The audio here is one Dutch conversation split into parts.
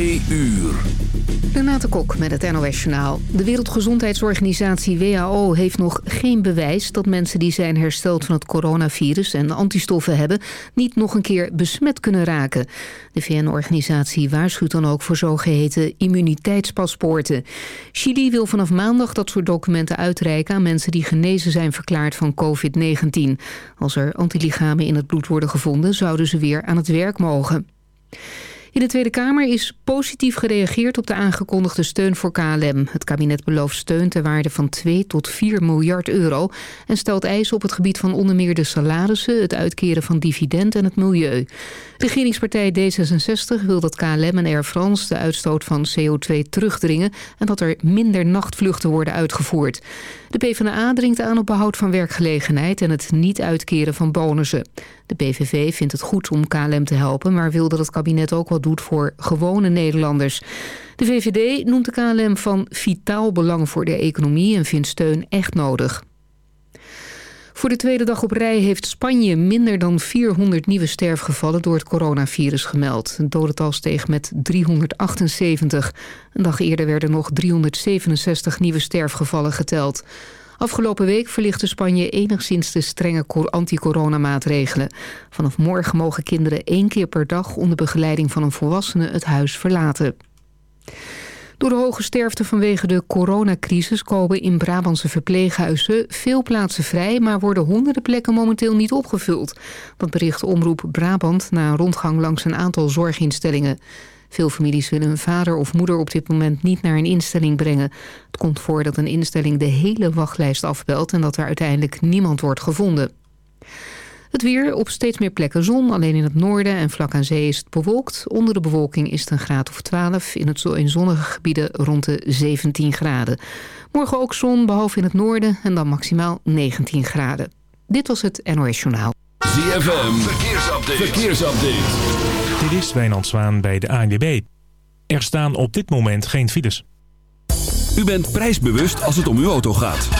Uur. Renate Kok met het NOS Journaal. De Wereldgezondheidsorganisatie WHO heeft nog geen bewijs... dat mensen die zijn hersteld van het coronavirus en antistoffen hebben... niet nog een keer besmet kunnen raken. De VN-organisatie waarschuwt dan ook voor zogeheten immuniteitspaspoorten. Chili wil vanaf maandag dat soort documenten uitreiken... aan mensen die genezen zijn verklaard van COVID-19. Als er antilichamen in het bloed worden gevonden... zouden ze weer aan het werk mogen. In de Tweede Kamer is positief gereageerd op de aangekondigde steun voor KLM. Het kabinet belooft steun ter waarde van 2 tot 4 miljard euro... en stelt eisen op het gebied van onder meer de salarissen... het uitkeren van dividend en het milieu. De regeringspartij D66 wil dat KLM en Air France de uitstoot van CO2 terugdringen... en dat er minder nachtvluchten worden uitgevoerd. De PvdA dringt aan op behoud van werkgelegenheid... en het niet uitkeren van bonussen. De PVV vindt het goed om KLM te helpen... maar wil dat het kabinet ook wat doet voor gewone Nederlanders. De VVD noemt de KLM van vitaal belang voor de economie... en vindt steun echt nodig. Voor de tweede dag op rij heeft Spanje minder dan 400 nieuwe sterfgevallen door het coronavirus gemeld. Het dodental steeg met 378. Een dag eerder werden nog 367 nieuwe sterfgevallen geteld. Afgelopen week verlichtte Spanje enigszins de strenge anti-coronamaatregelen. Vanaf morgen mogen kinderen één keer per dag onder begeleiding van een volwassene het huis verlaten. Door de hoge sterfte vanwege de coronacrisis komen in Brabantse verpleeghuizen veel plaatsen vrij, maar worden honderden plekken momenteel niet opgevuld. Dat bericht Omroep Brabant na een rondgang langs een aantal zorginstellingen. Veel families willen hun vader of moeder op dit moment niet naar een instelling brengen. Het komt voor dat een instelling de hele wachtlijst afbelt en dat er uiteindelijk niemand wordt gevonden. Het weer op steeds meer plekken zon. Alleen in het noorden en vlak aan zee is het bewolkt. Onder de bewolking is het een graad of 12. In, het, in zonnige gebieden rond de 17 graden. Morgen ook zon, behalve in het noorden. En dan maximaal 19 graden. Dit was het NOS Journaal. ZFM, verkeersupdate. verkeersupdate. Dit is Wijnand Zwaan bij de ANWB. Er staan op dit moment geen files. U bent prijsbewust als het om uw auto gaat.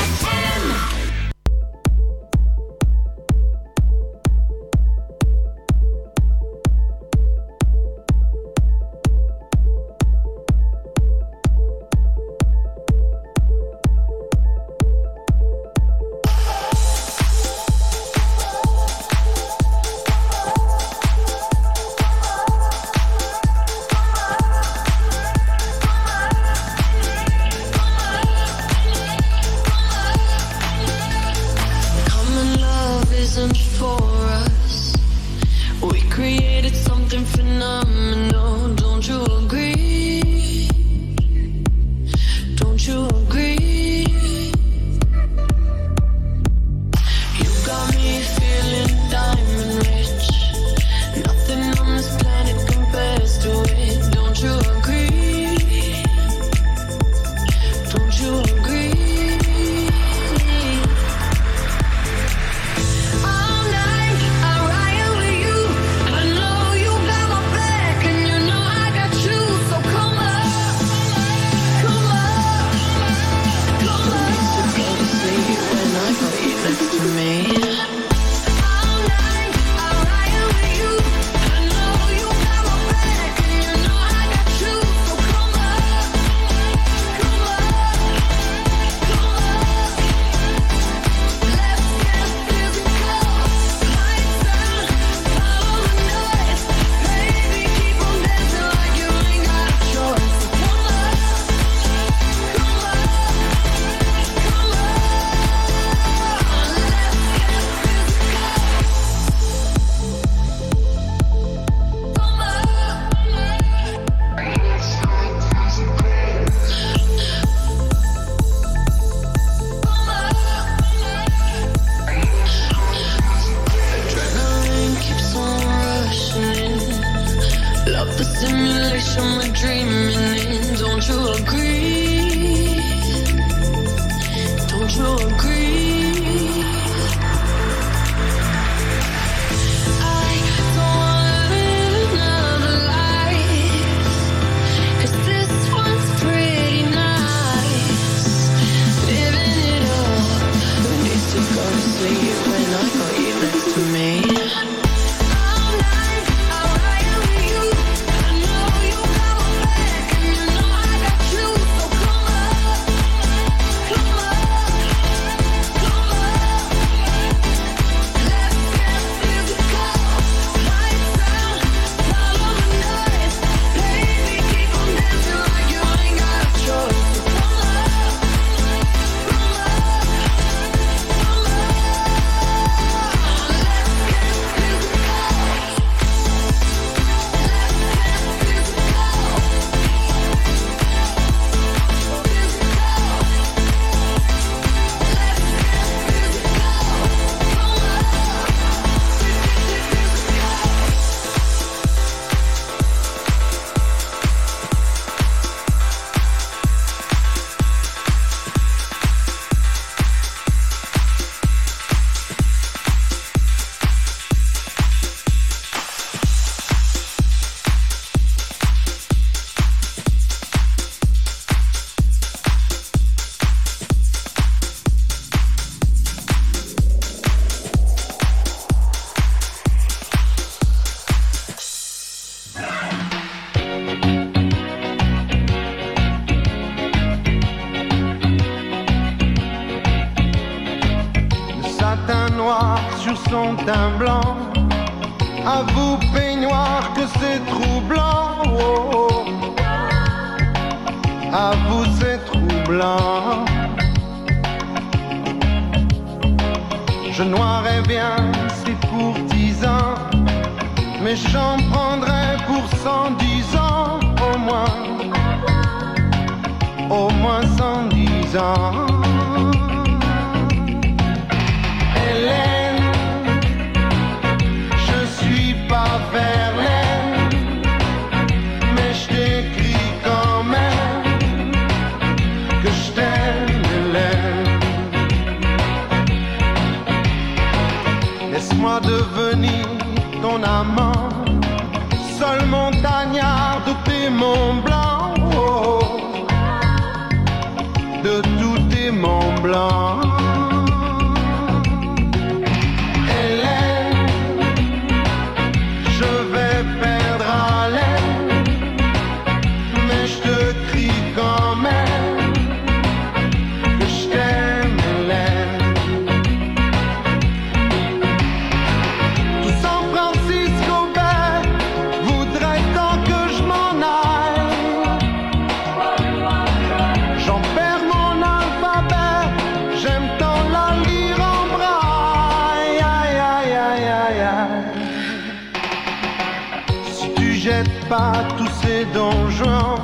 tous ces donjons.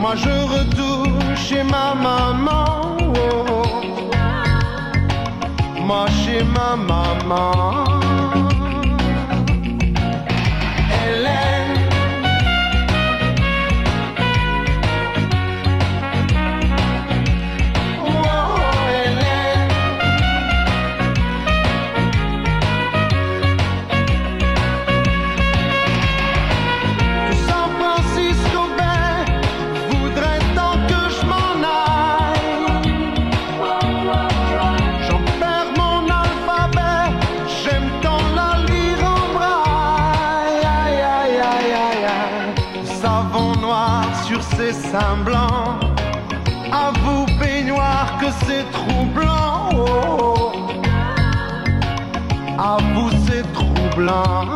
Moi je retourne chez ma maman. Moi chez ma maman. blanc.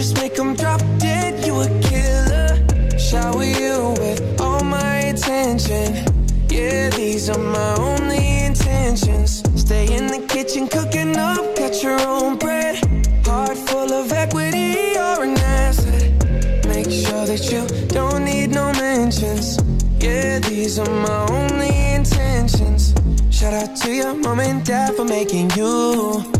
Just make them drop dead. You a killer. Shower you with all my attention. Yeah, these are my only intentions. Stay in the kitchen cooking up, cut your own bread. Heart full of equity, you're an asset. Make sure that you don't need no mentions. Yeah, these are my only intentions. Shout out to your mom and dad for making you.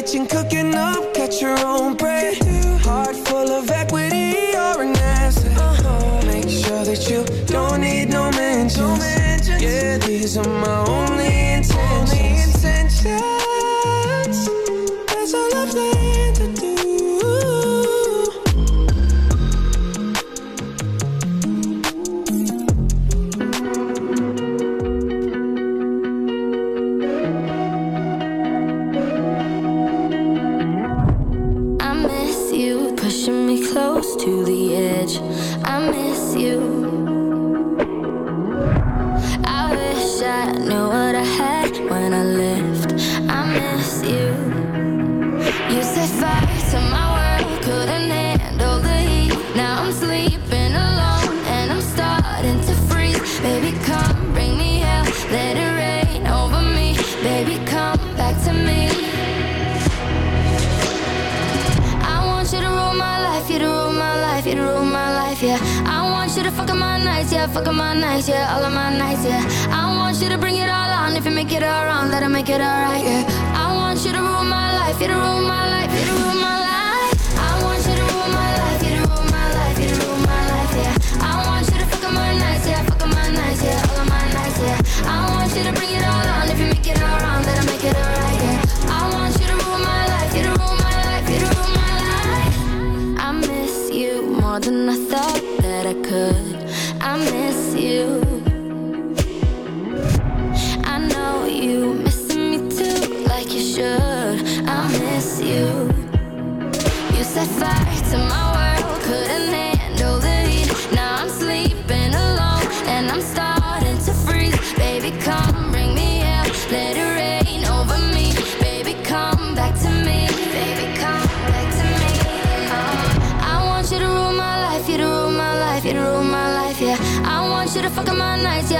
kitchen cooking up, catch your own bread. Heart full of equity, you're an asset. Make sure that you don't need no mentions. Yeah, these are my only fuck up my nights, yeah, all of my nights, yeah. I want you to bring it all on, if you make it all wrong, let it make it alright, yeah. I want you to rule my life, you to rule my life, you to rule my life. I want you to rule my life, you to rule my life, you to rule my life, yeah. I want you to fuck up my nights, yeah, fuck up my nights, yeah, all of my nights, yeah. I want you to bring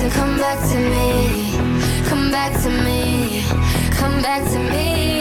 to come back to me, come back to me, come back to me.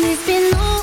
And it's been all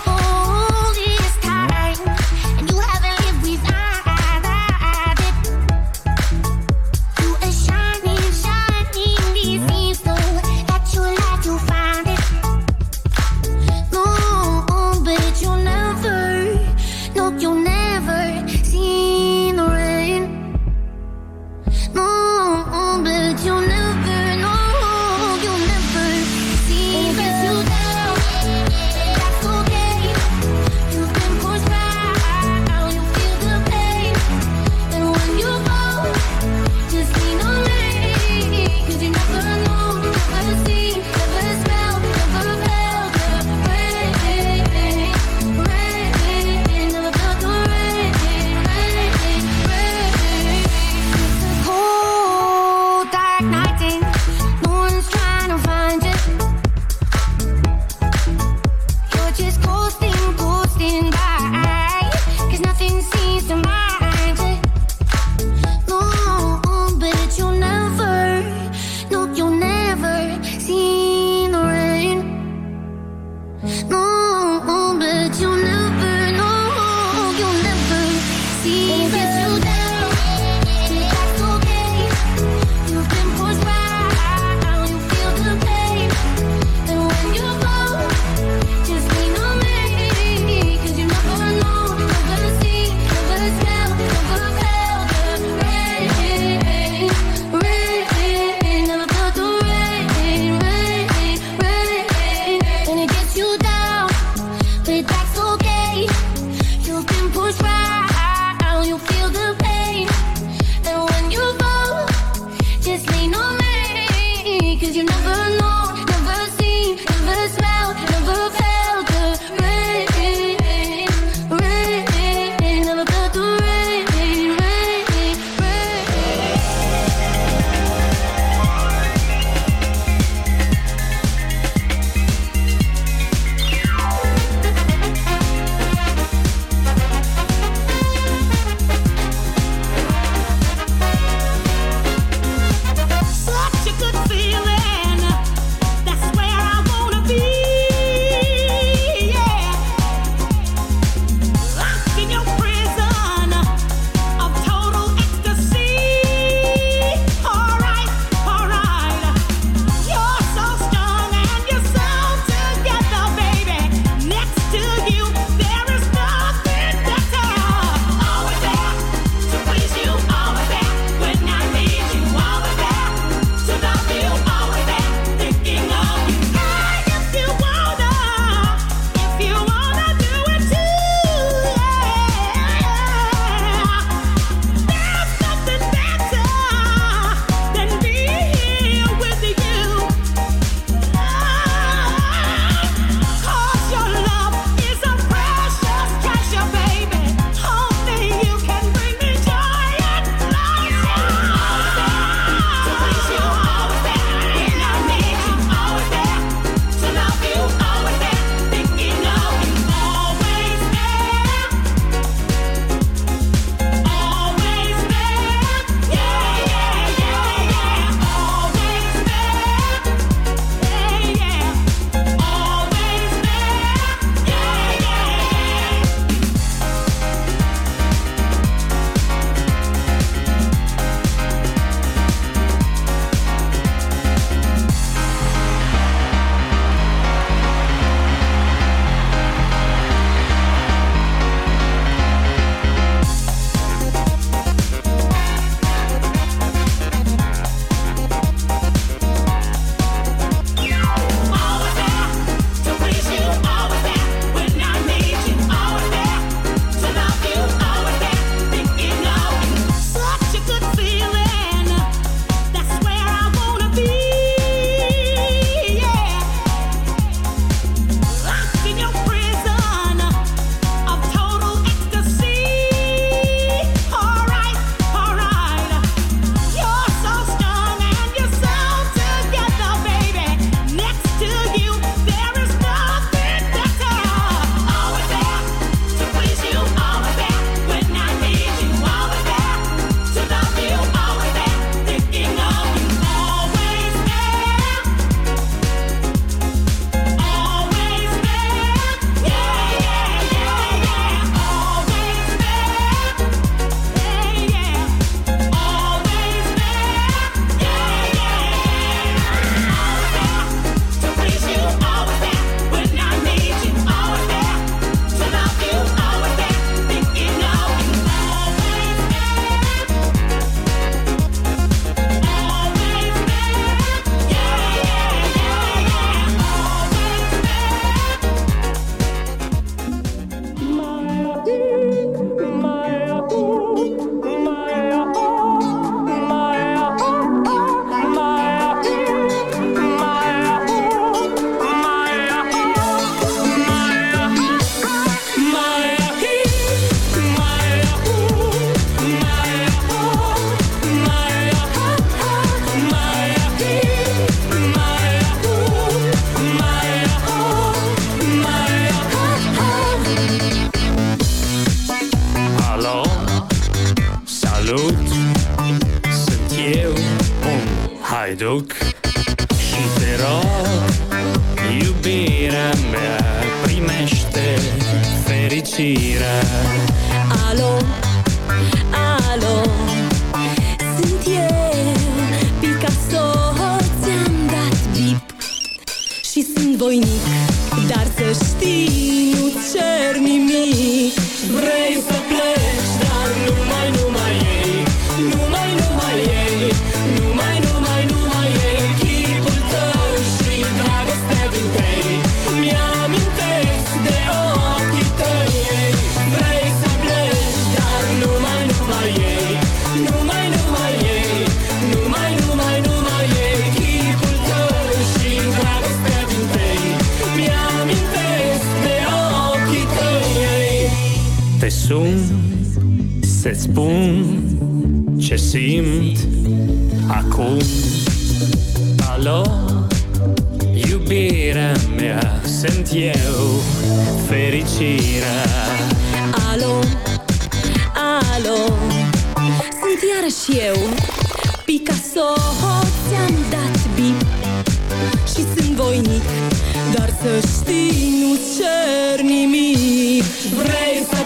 Sti, nu cer nimic Vrei să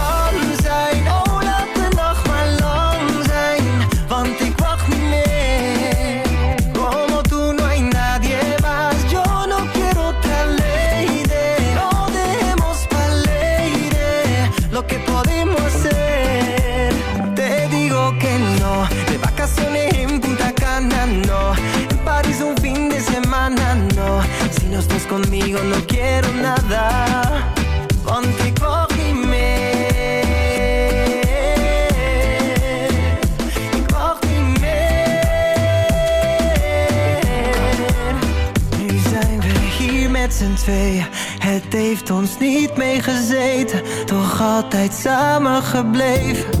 conmigo, no quiero nada. Hier met z'n tweeën. Het heeft ons niet meegezeten, toch altijd samen gebleven.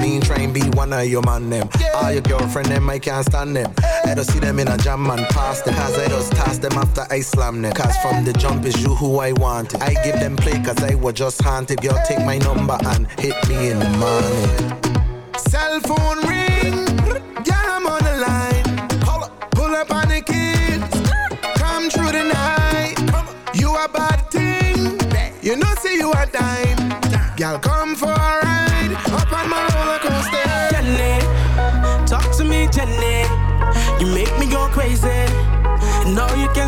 Me try be one of your man them. Yeah. All your girlfriend them, I can't stand them. Hey. I don't see them in a jam and pass them. Cause I just toss them after I slam them. Cause from the jump is you who I wanted. I give them play cause I was just haunted. Girl, take my number and hit me in the morning. Cell phone ring, girl, I'm on the line. Pull up on the kids, come through the night. You a bad thing, you know see you a dime. Girl, come for a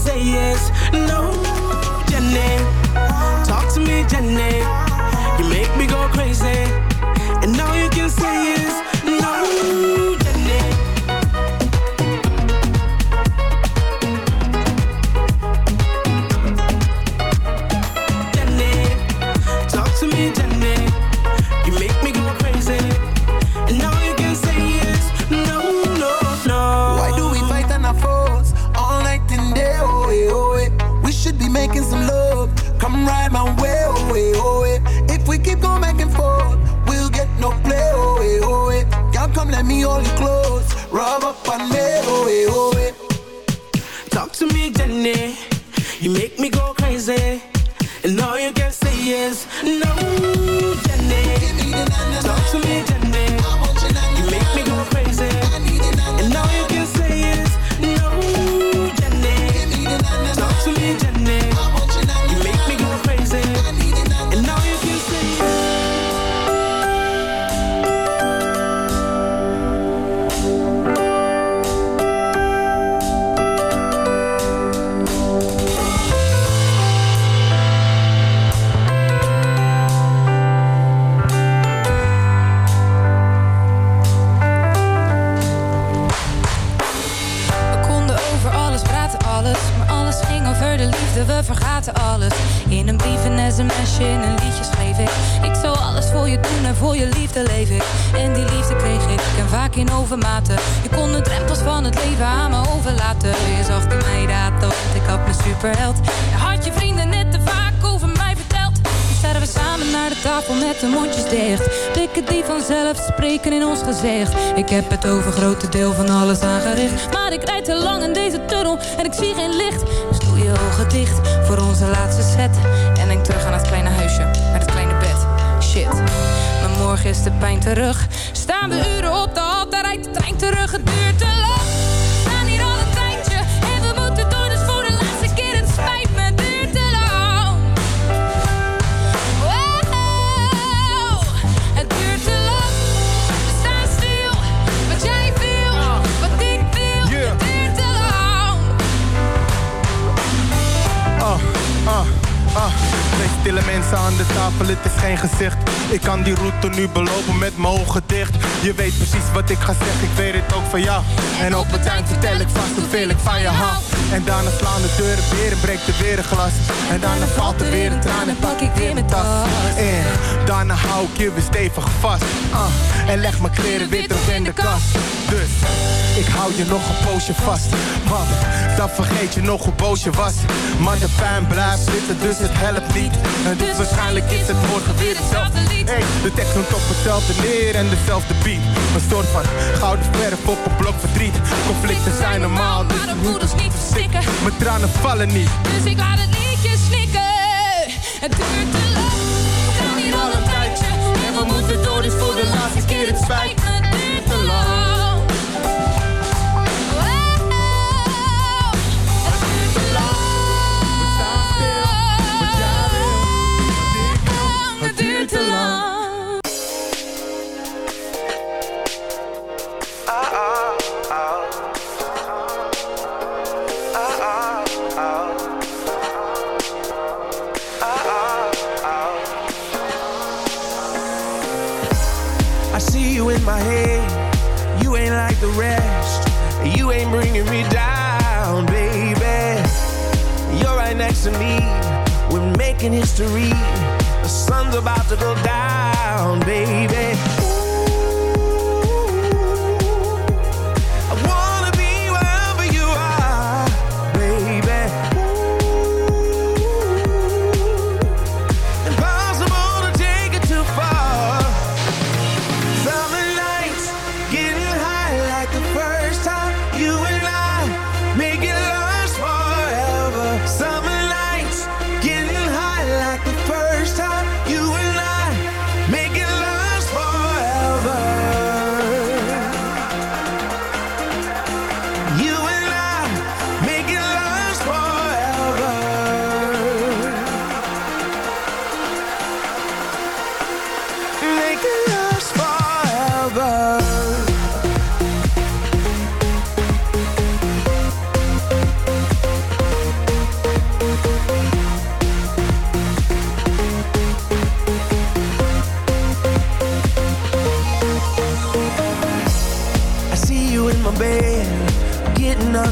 say yes. No, Jenny. Talk to me, Jenny. morgen is de pijn terug. Staan we uren op de hal, daar rijdt de trein terug. Het duurt stille mensen aan de tafel, het is geen gezicht. Ik kan die route nu belopen met mogen dicht. Je weet precies wat ik ga zeggen, ik weet het ook van jou. En op het eind vertel ik vast hoeveel ik van je hou. En daarna slaan de deuren weer en breekt er weer een glas. En daarna valt er weer een traan en pak ik weer mijn tas. En daarna hou ik je weer stevig vast. Ah, en leg mijn kleren weer terug in de kast. Dus ik hou je nog een poosje vast. Want dan vergeet je nog hoe boos je was. Maar de pijn blijft zitten, dus het helpt niet. En dus waarschijnlijk is het morgen weer hetzelfde lied. Hey, de tekst noemt op hetzelfde neer en dezelfde beat. Een soort van gouden verf op een blok verdriet. Conflicten zijn normaal, dus Maar de moeders niet verstikken. mijn tranen vallen niet. Dus ik laat het liedje snikken. Het duurt te lang. We gaan hier al een tijdje. En we moeten door, dus voor de laatste keer het spijt the rest. You ain't bringing me down, baby. You're right next to me. We're making history. The sun's about to go down, baby.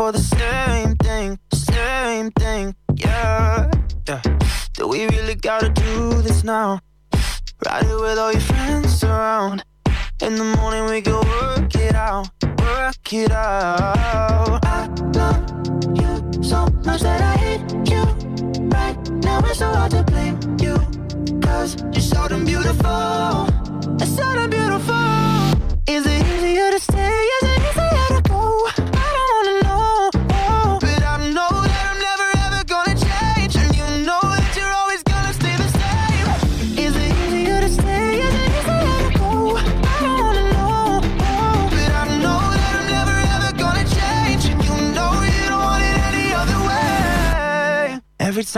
For the same